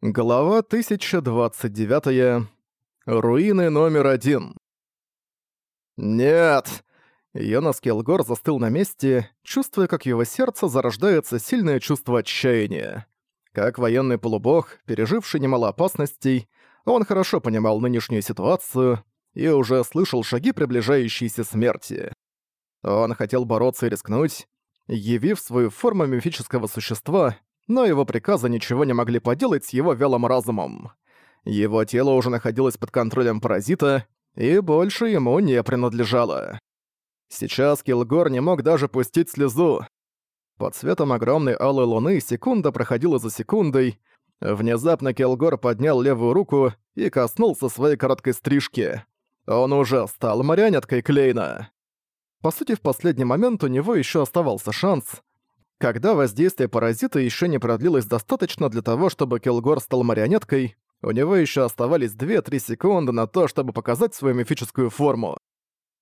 Глава 1029. -я. Руины номер один. «Нет!» Йонас Келгор застыл на месте, чувствуя, как его сердце зарождается сильное чувство отчаяния. Как военный полубог, переживший немало опасностей, он хорошо понимал нынешнюю ситуацию и уже слышал шаги приближающейся смерти. Он хотел бороться и рискнуть, явив свою форму мифического существа — но его приказы ничего не могли поделать с его вялым разумом. Его тело уже находилось под контролем паразита и больше ему не принадлежало. Сейчас Килгор не мог даже пустить слезу. Под светом огромной алой луны секунда проходила за секундой. Внезапно Килгор поднял левую руку и коснулся своей короткой стрижки. Он уже стал марионеткой Клейна. По сути, в последний момент у него еще оставался шанс, когда воздействие паразита еще не продлилось достаточно для того, чтобы Келгор стал марионеткой, у него еще оставались 2-3 секунды на то, чтобы показать свою мифическую форму.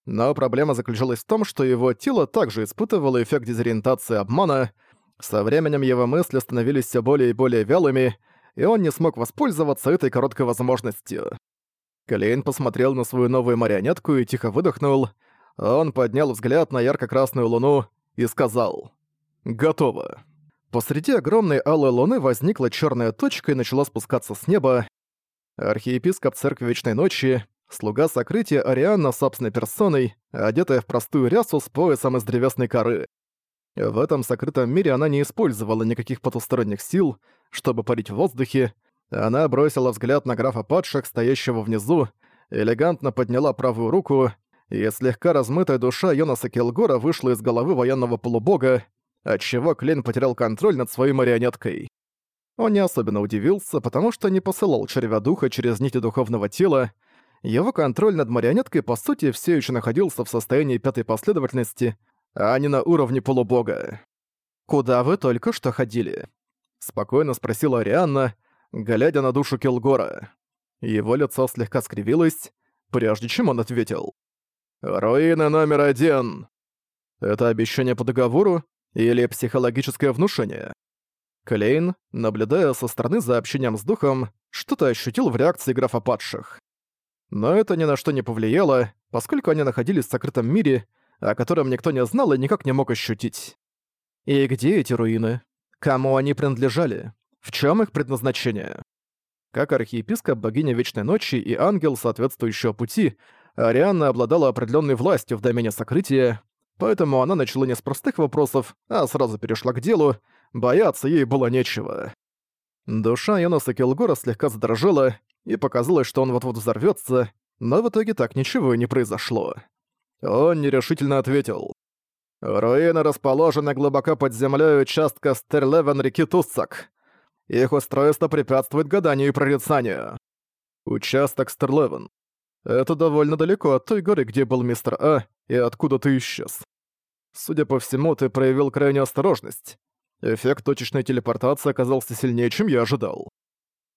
Но проблема заключалась в том, что его тело также испытывало эффект дезориентации обмана, со временем его мысли становились все более и более вялыми, и он не смог воспользоваться этой короткой возможностью. Клейн посмотрел на свою новую марионетку и тихо выдохнул. Он поднял взгляд на ярко-красную луну и сказал Готово. Посреди огромной алой луны возникла черная точка и начала спускаться с неба. Архиепископ Церкви Вечной Ночи, слуга сокрытия Арианна собственной персоной, одетая в простую рясу с поясом из древесной коры. В этом сокрытом мире она не использовала никаких потусторонних сил, чтобы парить в воздухе. Она бросила взгляд на графа падших, стоящего внизу, элегантно подняла правую руку, и слегка размытая душа Йонаса Келгора вышла из головы военного полубога, отчего Клин потерял контроль над своей марионеткой. Он не особенно удивился, потому что не посылал червя духа через нити духовного тела, его контроль над марионеткой, по сути, все еще находился в состоянии пятой последовательности, а не на уровне полубога. «Куда вы только что ходили?» — спокойно спросила Арианна, глядя на душу Килгора. Его лицо слегка скривилось, прежде чем он ответил. «Руины номер один!» «Это обещание по договору? или психологическое внушение. Клейн, наблюдая со стороны за общением с духом, что-то ощутил в реакции графа падших. Но это ни на что не повлияло, поскольку они находились в сокрытом мире, о котором никто не знал и никак не мог ощутить. И где эти руины? Кому они принадлежали? В чем их предназначение? Как архиепископ богиня Вечной Ночи и ангел соответствующего пути, Ариана обладала определенной властью в домене сокрытия, поэтому она начала не с простых вопросов, а сразу перешла к делу, бояться ей было нечего. Душа Йонаса Килгора слегка задрожала, и показалось, что он вот-вот взорвётся, но в итоге так ничего и не произошло. Он нерешительно ответил. «Руины расположены глубоко под землей участка Стерлевен реки Туссак. Их устройство препятствует гаданию и прорицанию. Участок Стерлевен. Это довольно далеко от той горы, где был мистер А, и откуда ты исчез. Судя по всему, ты проявил крайнюю осторожность. Эффект точечной телепортации оказался сильнее, чем я ожидал.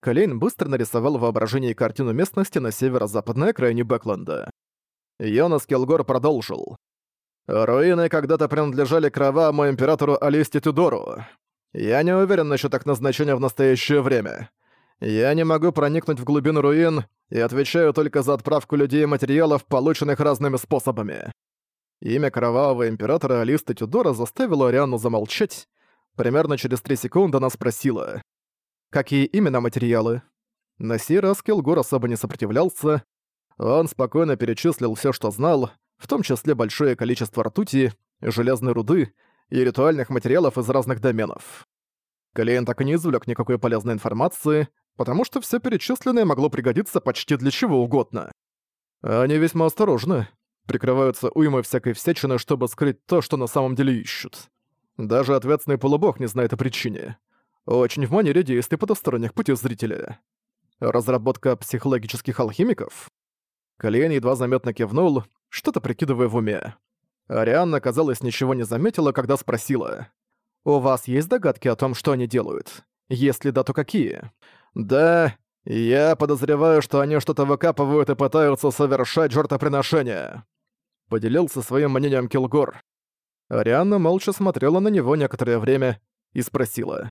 Калейн быстро нарисовал воображение воображении картину местности на северо-западной окраине Бэкленда. Йонас Келгор продолжил. «Руины когда-то принадлежали кровавому императору Алисте Тюдору. Я не уверен насчет их назначения в настоящее время. Я не могу проникнуть в глубину руин, и отвечаю только за отправку людей и материалов, полученных разными способами». Имя кровавого императора Алиста Тюдора заставило Ариану замолчать. Примерно через три секунды она спросила, «Какие именно материалы?» На сей раз Келгор особо не сопротивлялся. Он спокойно перечислил все, что знал, в том числе большое количество ртути, железной руды и ритуальных материалов из разных доменов. Клиент так и не извлек никакой полезной информации, потому что все перечисленное могло пригодиться почти для чего угодно. Они весьма осторожны, прикрываются уймой всякой всячины, чтобы скрыть то, что на самом деле ищут. Даже ответственный полубог не знает о причине. Очень в манере действий потусторонних путей зрителя. Разработка психологических алхимиков? Клейн едва заметно кивнул, что-то прикидывая в уме. Арианна, казалось, ничего не заметила, когда спросила. «У вас есть догадки о том, что они делают? Если да, то какие?» Да, я подозреваю, что они что-то выкапывают и пытаются совершать жертвоприношение. Поделился своим мнением Килгор. Арианна молча смотрела на него некоторое время и спросила.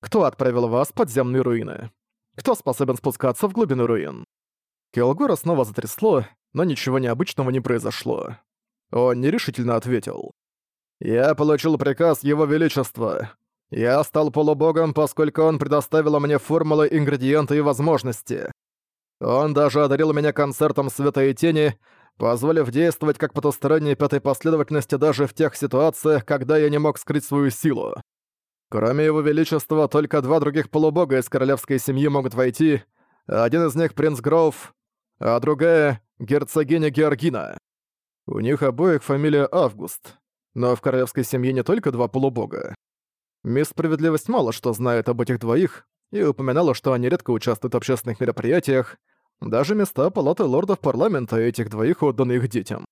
«Кто отправил вас в подземные руины? Кто способен спускаться в глубину руин?» Килгора снова затрясло, но ничего необычного не произошло. Он нерешительно ответил. «Я получил приказ Его Величества. Я стал полубогом, поскольку он предоставил мне формулы, ингредиенты и возможности. Он даже одарил меня концертом света и тени, позволив действовать как потусторонней пятой последовательности даже в тех ситуациях, когда я не мог скрыть свою силу. Кроме его величества, только два других полубога из королевской семьи могут войти, один из них принц Гроув, а другая — герцогиня Георгина. У них обоих фамилия Август, но в королевской семье не только два полубога. Мисс Справедливость мало что знает об этих двоих и упоминала, что они редко участвуют в общественных мероприятиях, даже места палаты лордов парламента этих двоих отданы их детям.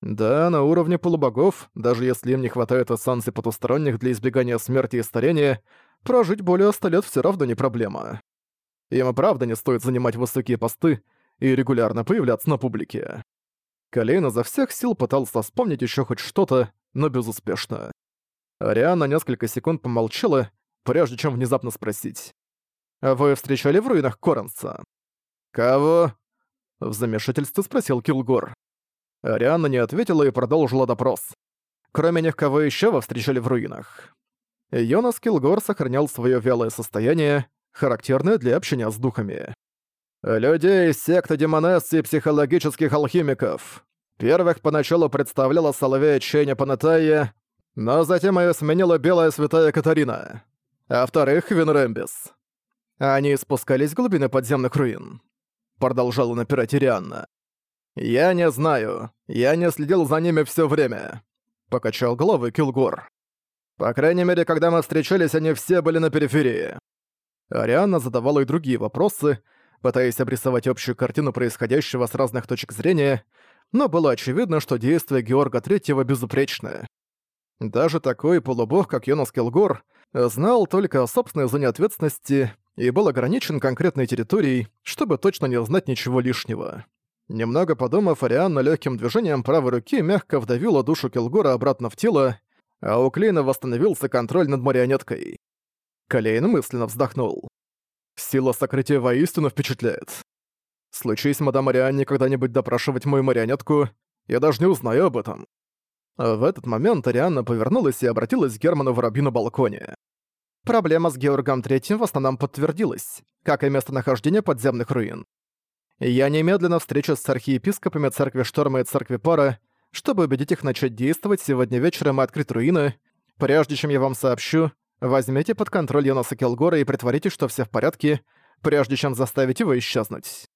Да, на уровне полубогов, даже если им не хватает эссанций потусторонних для избегания смерти и старения, прожить более ста лет все равно не проблема. Им и правда не стоит занимать высокие посты и регулярно появляться на публике. Колейн изо всех сил пытался вспомнить еще хоть что-то, но безуспешно. Риана несколько секунд помолчала, прежде чем внезапно спросить. «Вы встречали в руинах Коранса?» «Кого?» В замешательстве спросил Килгор. Риана не ответила и продолжила допрос. Кроме них, кого еще вы встречали в руинах? Йонас Килгор сохранял свое вялое состояние, характерное для общения с духами. «Людей, секты демонесс и психологических алхимиков. Первых поначалу представляла Соловея Ченя Панатая, но затем ее сменила белая святая Катарина. А вторых — Винрембис. Они спускались в глубины подземных руин. Продолжала напирать Ирианна. «Я не знаю. Я не следил за ними все время», — покачал головы Килгор. «По крайней мере, когда мы встречались, они все были на периферии». Ариана задавала и другие вопросы, пытаясь обрисовать общую картину происходящего с разных точек зрения, но было очевидно, что действия Георга Третьего безупречны. Даже такой полубог, как Йонас Келгор, знал только о собственной зоне ответственности и был ограничен конкретной территорией, чтобы точно не узнать ничего лишнего. Немного подумав, Арианна легким движением правой руки мягко вдавила душу Келгора обратно в тело, а у Клейна восстановился контроль над марионеткой. Клейн мысленно вздохнул. Сила сокрытия воистину впечатляет. Случись мадам Арианне когда-нибудь допрашивать мою марионетку, я даже не узнаю об этом. А в этот момент Арианна повернулась и обратилась к Герману Воробью на балконе. Проблема с Георгом Третьим в основном подтвердилась, как и местонахождение подземных руин. Я немедленно встречусь с архиепископами церкви Шторма и церкви Пара, чтобы убедить их начать действовать сегодня вечером и открыть руины. Прежде чем я вам сообщу, возьмите под контроль Йонаса Келгора и притворитесь, что все в порядке, прежде чем заставить его исчезнуть.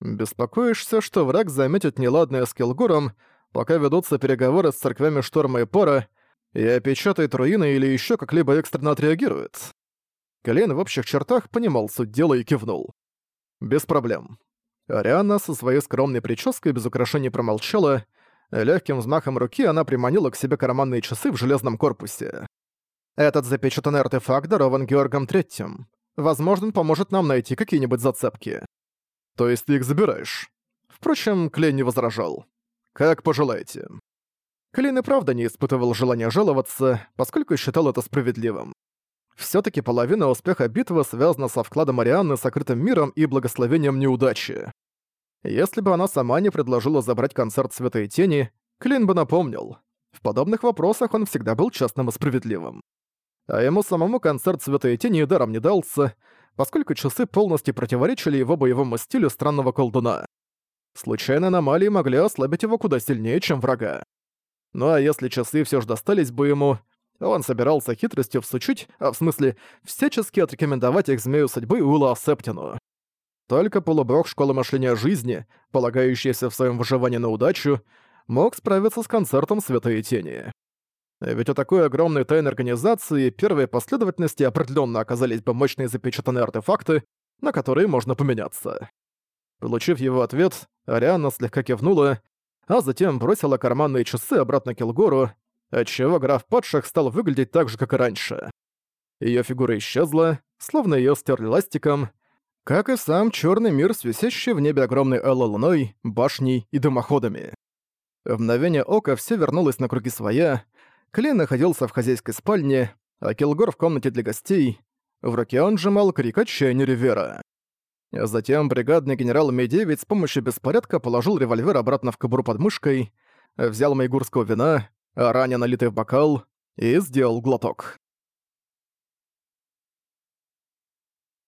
Беспокоишься, что враг заметит неладное с Келгором, пока ведутся переговоры с церквями Шторма и Пора, и опечатает руины или еще как-либо экстренно отреагирует. Клейн в общих чертах понимал суть дела и кивнул. Без проблем. Ариана со своей скромной прической без украшений промолчала, легким взмахом руки она приманила к себе карманные часы в железном корпусе. Этот запечатанный артефакт дарован Георгом Третьим. Возможно, он поможет нам найти какие-нибудь зацепки. То есть ты их забираешь? Впрочем, Клей не возражал. Как пожелаете». Клин и правда не испытывал желания жаловаться, поскольку считал это справедливым. все таки половина успеха битвы связана со вкладом Арианны сокрытым миром и благословением неудачи. Если бы она сама не предложила забрать концерт «Света и тени», Клин бы напомнил. В подобных вопросах он всегда был честным и справедливым. А ему самому концерт «Света и тени» даром не дался, поскольку часы полностью противоречили его боевому стилю странного колдуна случайные аномалии могли ослабить его куда сильнее, чем врага. Ну а если часы все же достались бы ему, он собирался хитростью всучить, а в смысле, всячески отрекомендовать их змею судьбы Ула Септину. Только полуброк школы мышления жизни, полагающийся в своем выживании на удачу, мог справиться с концертом «Святые тени». Ведь у такой огромной тайной организации первые последовательности определенно оказались бы мощные запечатанные артефакты, на которые можно поменяться. Получив его ответ, Ариана слегка кивнула, а затем бросила карманные часы обратно Килгору, отчего граф падших стал выглядеть так же, как и раньше. Ее фигура исчезла, словно ее стерли ластиком, как и сам черный мир, свисящий в небе огромной алой луной, башней и дымоходами. В мгновение ока все вернулось на круги своя, Клей находился в хозяйской спальне, а Килгор в комнате для гостей, в руке он сжимал крик отчаяния Ривера. Затем бригадный генерал Медевец с помощью беспорядка положил револьвер обратно в кобуру под мышкой, взял майгурского вина, ранее налитый в бокал, и сделал глоток.